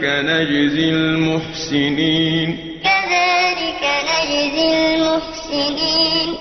كذلك نجزي المحسنين. كذلك نجزي المحسنين.